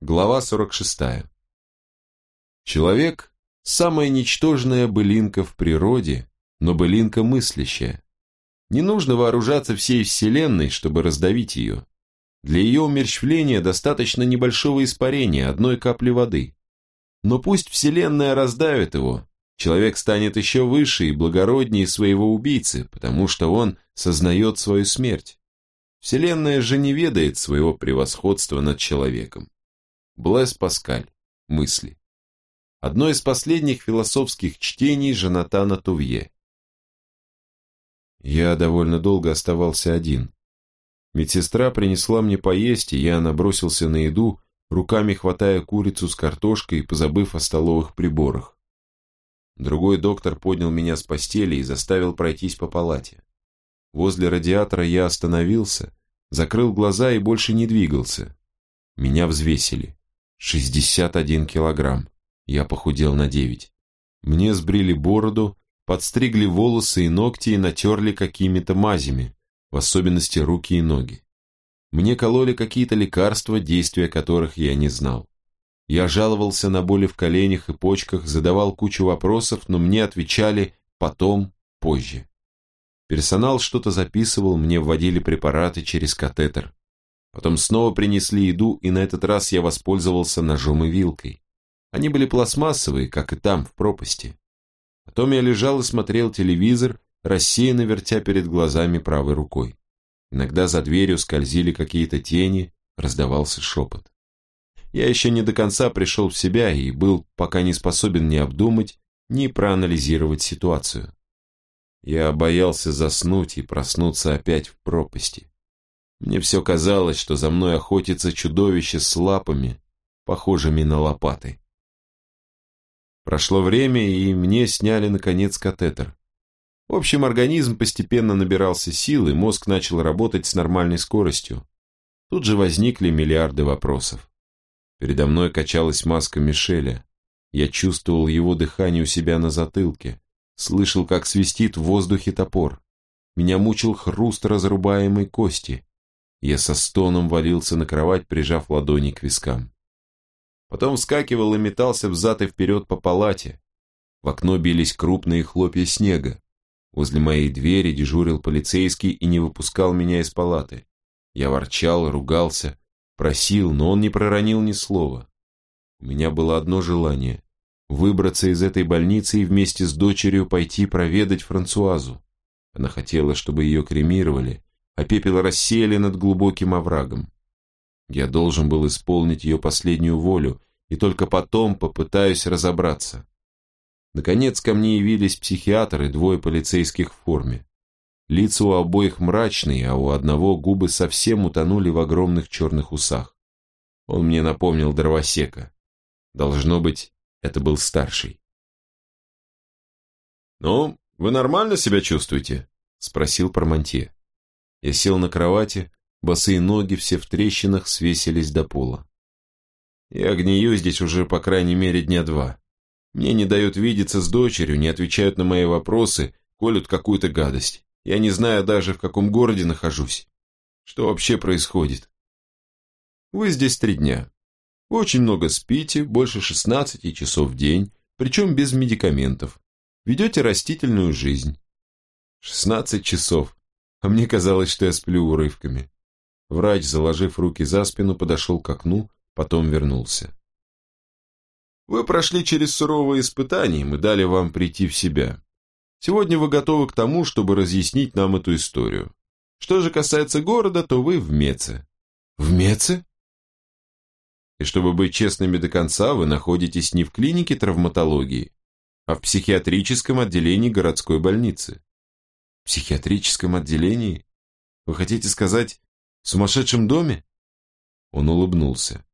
Глава 46. Человек – самая ничтожная былинка в природе, но былинка мыслящая. Не нужно вооружаться всей Вселенной, чтобы раздавить ее. Для ее умерщвления достаточно небольшого испарения, одной капли воды. Но пусть Вселенная раздавит его, человек станет еще выше и благороднее своего убийцы, потому что он сознает свою смерть. Вселенная же не ведает своего превосходства над человеком. Блэс Паскаль. Мысли. Одно из последних философских чтений Жанатана Тувье. Я довольно долго оставался один. Медсестра принесла мне поесть, и я набросился на еду, руками хватая курицу с картошкой, позабыв о столовых приборах. Другой доктор поднял меня с постели и заставил пройтись по палате. Возле радиатора я остановился, закрыл глаза и больше не двигался. Меня взвесили. 61 килограмм. Я похудел на 9. Мне сбрили бороду, подстригли волосы и ногти и натерли какими-то мазями, в особенности руки и ноги. Мне кололи какие-то лекарства, действия которых я не знал. Я жаловался на боли в коленях и почках, задавал кучу вопросов, но мне отвечали «потом», «позже». Персонал что-то записывал, мне вводили препараты через катетер. Потом снова принесли еду, и на этот раз я воспользовался ножом и вилкой. Они были пластмассовые, как и там, в пропасти. Потом я лежал и смотрел телевизор, рассеянно вертя перед глазами правой рукой. Иногда за дверью скользили какие-то тени, раздавался шепот. Я еще не до конца пришел в себя и был пока не способен ни обдумать, ни проанализировать ситуацию. Я боялся заснуть и проснуться опять в пропасти. Мне все казалось, что за мной охотится чудовище с лапами, похожими на лопаты. Прошло время, и мне сняли, наконец, катетер. В общем, организм постепенно набирался сил, и мозг начал работать с нормальной скоростью. Тут же возникли миллиарды вопросов. Передо мной качалась маска Мишеля. Я чувствовал его дыхание у себя на затылке, слышал, как свистит в воздухе топор. Меня мучил хруст разрубаемой кости. Я со стоном валился на кровать, прижав ладони к вискам. Потом вскакивал и метался взад и вперед по палате. В окно бились крупные хлопья снега. Возле моей двери дежурил полицейский и не выпускал меня из палаты. Я ворчал, ругался, просил, но он не проронил ни слова. У меня было одно желание – выбраться из этой больницы и вместе с дочерью пойти проведать Франсуазу. Она хотела, чтобы ее кремировали, а пепел рассеяли над глубоким оврагом. Я должен был исполнить ее последнюю волю, и только потом попытаюсь разобраться. Наконец ко мне явились психиатры двое полицейских в форме. Лица у обоих мрачные, а у одного губы совсем утонули в огромных черных усах. Он мне напомнил дровосека. Должно быть, это был старший. «Ну, вы нормально себя чувствуете?» — спросил Пармантье. Я сел на кровати, босые ноги все в трещинах свесились до пола. Я гнию здесь уже по крайней мере дня два. Мне не дают видеться с дочерью, не отвечают на мои вопросы, колют какую-то гадость. Я не знаю даже, в каком городе нахожусь. Что вообще происходит? Вы здесь три дня. Вы очень много спите, больше 16 часов в день, причем без медикаментов. Ведете растительную жизнь. 16 часов а мне казалось, что я сплю урывками. Врач, заложив руки за спину, подошел к окну, потом вернулся. Вы прошли через суровые испытания, мы дали вам прийти в себя. Сегодня вы готовы к тому, чтобы разъяснить нам эту историю. Что же касается города, то вы в Меце. В Меце? И чтобы быть честными до конца, вы находитесь не в клинике травматологии, а в психиатрическом отделении городской больницы психиатрическом отделении? Вы хотите сказать, в сумасшедшем доме?» Он улыбнулся.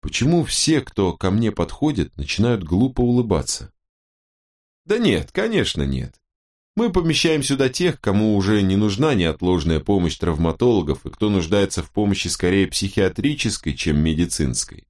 «Почему все, кто ко мне подходит, начинают глупо улыбаться?» «Да нет, конечно нет. Мы помещаем сюда тех, кому уже не нужна неотложная помощь травматологов и кто нуждается в помощи скорее психиатрической, чем медицинской.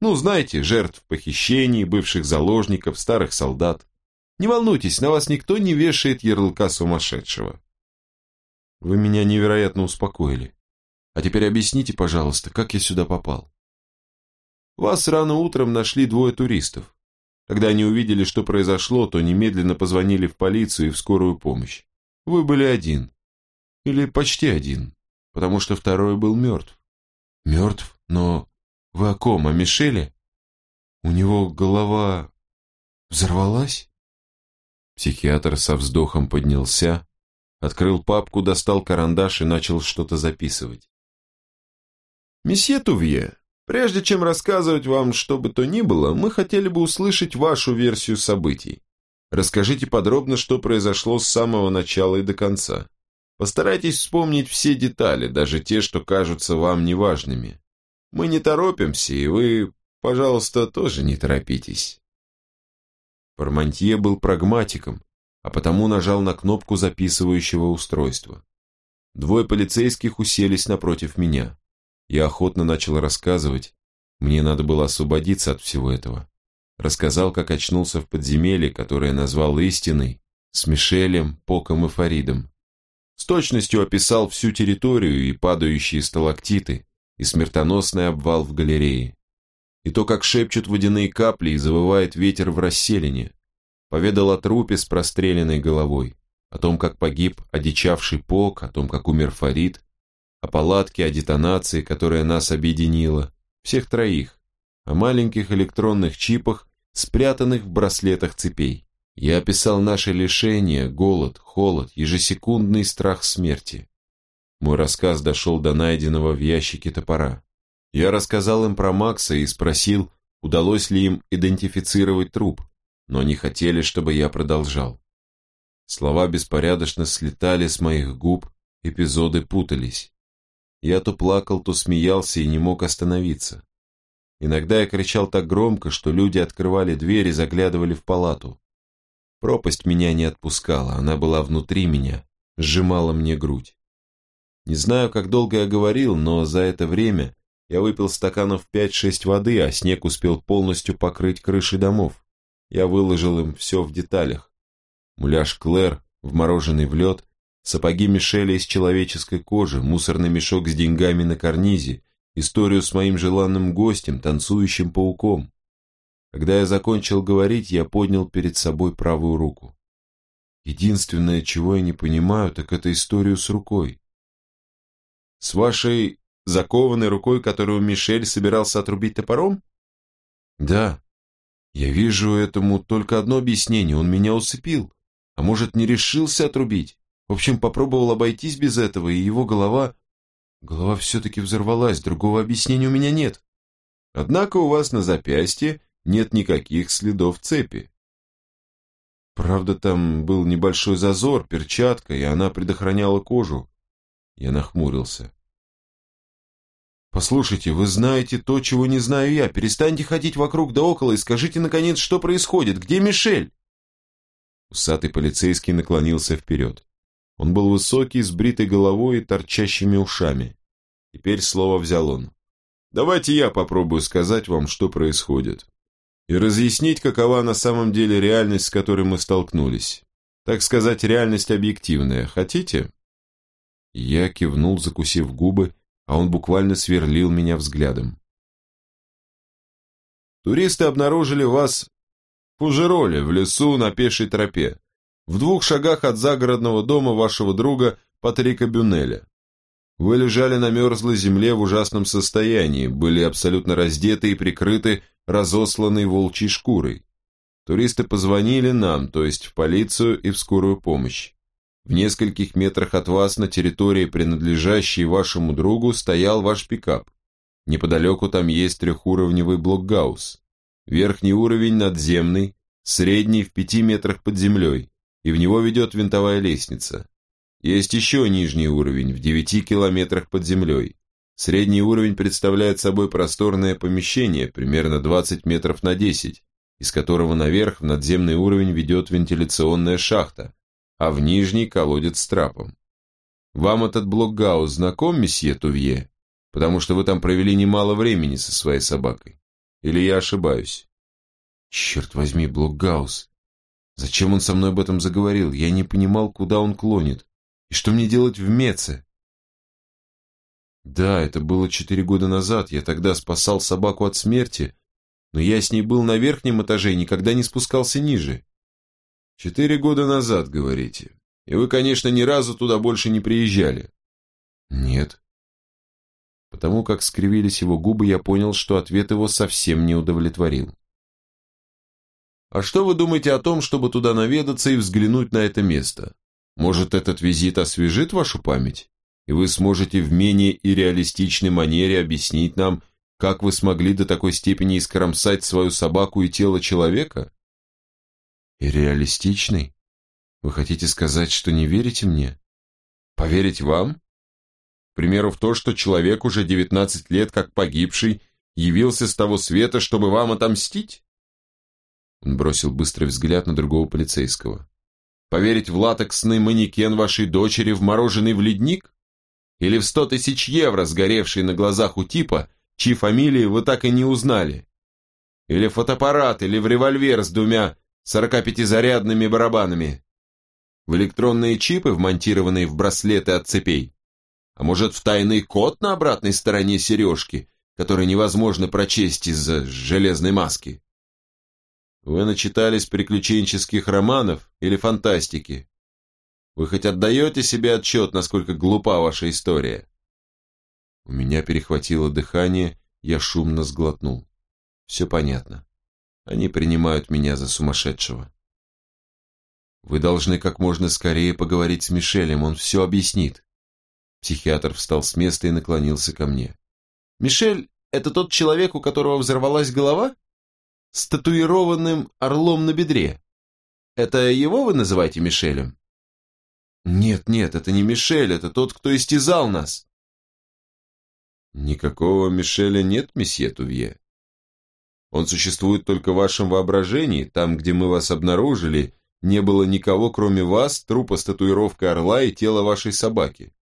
Ну, знаете, жертв похищений, бывших заложников, старых солдат. Не волнуйтесь, на вас никто не вешает ярлыка сумасшедшего. Вы меня невероятно успокоили. А теперь объясните, пожалуйста, как я сюда попал? Вас рано утром нашли двое туристов. Когда они увидели, что произошло, то немедленно позвонили в полицию и в скорую помощь. Вы были один. Или почти один, потому что второй был мертв. Мертв? Но вы о ком? О Мишеле? У него голова взорвалась? Психиатр со вздохом поднялся, открыл папку, достал карандаш и начал что-то записывать. «Месье Тувье, прежде чем рассказывать вам что бы то ни было, мы хотели бы услышать вашу версию событий. Расскажите подробно, что произошло с самого начала и до конца. Постарайтесь вспомнить все детали, даже те, что кажутся вам неважными. Мы не торопимся, и вы, пожалуйста, тоже не торопитесь. Пармантье был прагматиком, а потому нажал на кнопку записывающего устройства. Двое полицейских уселись напротив меня. Я охотно начал рассказывать. Мне надо было освободиться от всего этого. Рассказал, как очнулся в подземелье, которое назвал истиной, с Мишелем, Поком и Фаридом. С точностью описал всю территорию и падающие сталактиты, и смертоносный обвал в галерее. И то, как шепчут водяные капли и завывает ветер в расселине. Поведал о трупе с простреленной головой, о том, как погиб одичавший Пок, о том, как умер Фарид, о палатке, о детонации, которая нас объединила, всех троих, о маленьких электронных чипах, спрятанных в браслетах цепей. Я описал наше лишение, голод, холод, ежесекундный страх смерти. Мой рассказ дошел до найденного в ящике топора. Я рассказал им про Макса и спросил, удалось ли им идентифицировать труп, но они хотели, чтобы я продолжал. Слова беспорядочно слетали с моих губ, эпизоды путались. Я то плакал, то смеялся и не мог остановиться. Иногда я кричал так громко, что люди открывали дверь и заглядывали в палату. Пропасть меня не отпускала, она была внутри меня, сжимала мне грудь. Не знаю, как долго я говорил, но за это время я выпил стаканов 5-6 воды, а снег успел полностью покрыть крыши домов. Я выложил им все в деталях. Муляж Клэр, вмороженный в лед, сапоги Мишеля из человеческой кожи, мусорный мешок с деньгами на карнизе, историю с моим желанным гостем, танцующим пауком. Когда я закончил говорить, я поднял перед собой правую руку. Единственное, чего я не понимаю, так это историю с рукой. С вашей закованной рукой, которую Мишель собирался отрубить топором? Да. Я вижу этому только одно объяснение, он меня усыпил. А может, не решился отрубить? В общем, попробовал обойтись без этого, и его голова... Голова все-таки взорвалась, другого объяснения у меня нет. Однако у вас на запястье нет никаких следов цепи. Правда, там был небольшой зазор, перчатка, и она предохраняла кожу. Я нахмурился. «Послушайте, вы знаете то, чего не знаю я. Перестаньте ходить вокруг да около и скажите, наконец, что происходит. Где Мишель?» Усатый полицейский наклонился вперед. Он был высокий, с бритой головой и торчащими ушами. Теперь слово взял он. «Давайте я попробую сказать вам, что происходит. И разъяснить, какова на самом деле реальность, с которой мы столкнулись. Так сказать, реальность объективная. Хотите?» Я кивнул, закусив губы, а он буквально сверлил меня взглядом. Туристы обнаружили вас в Фужероле, в лесу на пешей тропе, в двух шагах от загородного дома вашего друга Патрика Бюнеля. Вы лежали на мерзлой земле в ужасном состоянии, были абсолютно раздеты и прикрыты разосланной волчьей шкурой. Туристы позвонили нам, то есть в полицию и в скорую помощь. В нескольких метрах от вас на территории, принадлежащей вашему другу, стоял ваш пикап. Неподалеку там есть трехуровневый блокгаус. Верхний уровень надземный, средний в пяти метрах под землей, и в него ведет винтовая лестница. Есть еще нижний уровень в девяти километрах под землей. Средний уровень представляет собой просторное помещение, примерно 20 метров на 10, из которого наверх в надземный уровень ведет вентиляционная шахта, а в нижний колодец с трапом. Вам этот блокгаус знаком, месье Тувье? Потому что вы там провели немало времени со своей собакой. Или я ошибаюсь? Черт возьми, блокгаус. Зачем он со мной об этом заговорил? Я не понимал, куда он клонит. И что мне делать в Меце? Да, это было четыре года назад, я тогда спасал собаку от смерти, но я с ней был на верхнем этаже и никогда не спускался ниже. Четыре года назад, говорите. И вы, конечно, ни разу туда больше не приезжали. Нет. Потому как скривились его губы, я понял, что ответ его совсем не удовлетворил. А что вы думаете о том, чтобы туда наведаться и взглянуть на это место? Может, этот визит освежит вашу память? И вы сможете в менее и реалистичной манере объяснить нам, как вы смогли до такой степени искромсать свою собаку и тело человека? И реалистичный? Вы хотите сказать, что не верите мне? Поверить вам? К примеру, в то, что человек уже 19 лет как погибший явился с того света, чтобы вам отомстить? Он бросил быстрый взгляд на другого полицейского. Поверить в латексный манекен вашей дочери, вмороженный в ледник? Или в сто тысяч евро, сгоревший на глазах у типа, чьи фамилии вы так и не узнали? Или фотоаппарат, или в револьвер с двумя 45-зарядными барабанами? В электронные чипы, вмонтированные в браслеты от цепей? А может, в тайный код на обратной стороне сережки, который невозможно прочесть из-за железной маски? Вы начитались приключенческих романов или фантастики? Вы хоть отдаете себе отчет, насколько глупа ваша история? У меня перехватило дыхание, я шумно сглотнул. Все понятно. Они принимают меня за сумасшедшего. Вы должны как можно скорее поговорить с Мишелем, он все объяснит. Психиатр встал с места и наклонился ко мне. Мишель, это тот человек, у которого взорвалась голова? с татуированным орлом на бедре. Это его вы называете Мишелем? Нет, нет, это не Мишель, это тот, кто истязал нас. Никакого Мишеля нет, месье Тувье. Он существует только в вашем воображении, там, где мы вас обнаружили, не было никого, кроме вас, трупа с татуировкой орла и тела вашей собаки.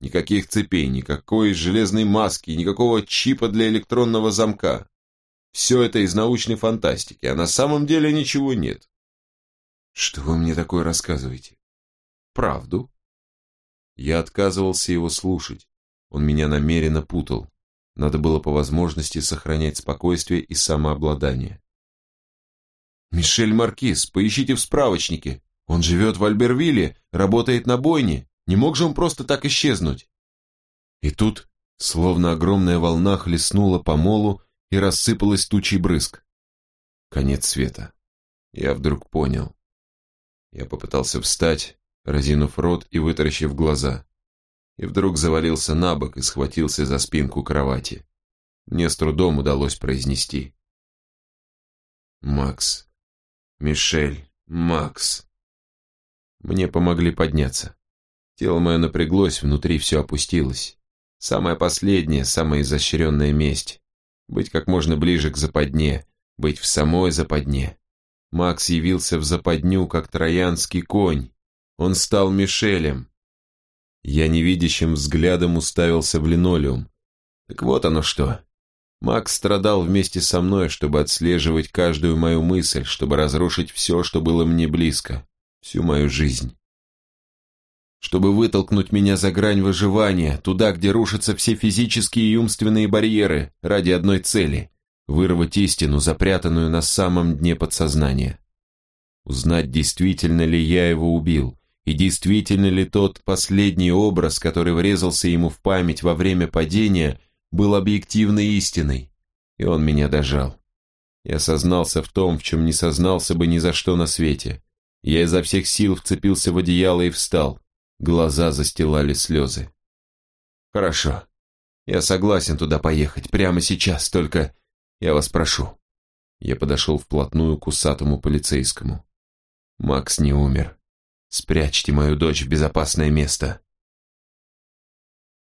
Никаких цепей, никакой железной маски, никакого чипа для электронного замка. Все это из научной фантастики, а на самом деле ничего нет. Что вы мне такое рассказываете? Правду. Я отказывался его слушать. Он меня намеренно путал. Надо было по возможности сохранять спокойствие и самообладание. «Мишель Маркиз, поищите в справочнике. Он живет в Альбервилле, работает на бойне. Не мог же он просто так исчезнуть?» И тут, словно огромная волна хлестнула по молу, и рассыпалась тучей брызг. Конец света. Я вдруг понял. Я попытался встать, разинув рот и вытаращив глаза. И вдруг завалился на бок и схватился за спинку кровати. Мне с трудом удалось произнести. «Макс. Мишель. Макс». Мне помогли подняться. Тело мое напряглось, внутри все опустилось. Самая последняя, самая изощренная месть быть как можно ближе к западне, быть в самой западне. Макс явился в западню, как троянский конь. Он стал Мишелем. Я невидящим взглядом уставился в линолеум. Так вот оно что. Макс страдал вместе со мной, чтобы отслеживать каждую мою мысль, чтобы разрушить все, что было мне близко, всю мою жизнь чтобы вытолкнуть меня за грань выживания, туда, где рушатся все физические и умственные барьеры, ради одной цели – вырвать истину, запрятанную на самом дне подсознания. Узнать, действительно ли я его убил, и действительно ли тот последний образ, который врезался ему в память во время падения, был объективной истиной, и он меня дожал. Я сознался в том, в чем не сознался бы ни за что на свете. Я изо всех сил вцепился в одеяло и встал. Глаза застилали слезы. «Хорошо. Я согласен туда поехать прямо сейчас, только я вас прошу». Я подошел вплотную к усатому полицейскому. «Макс не умер. Спрячьте мою дочь в безопасное место.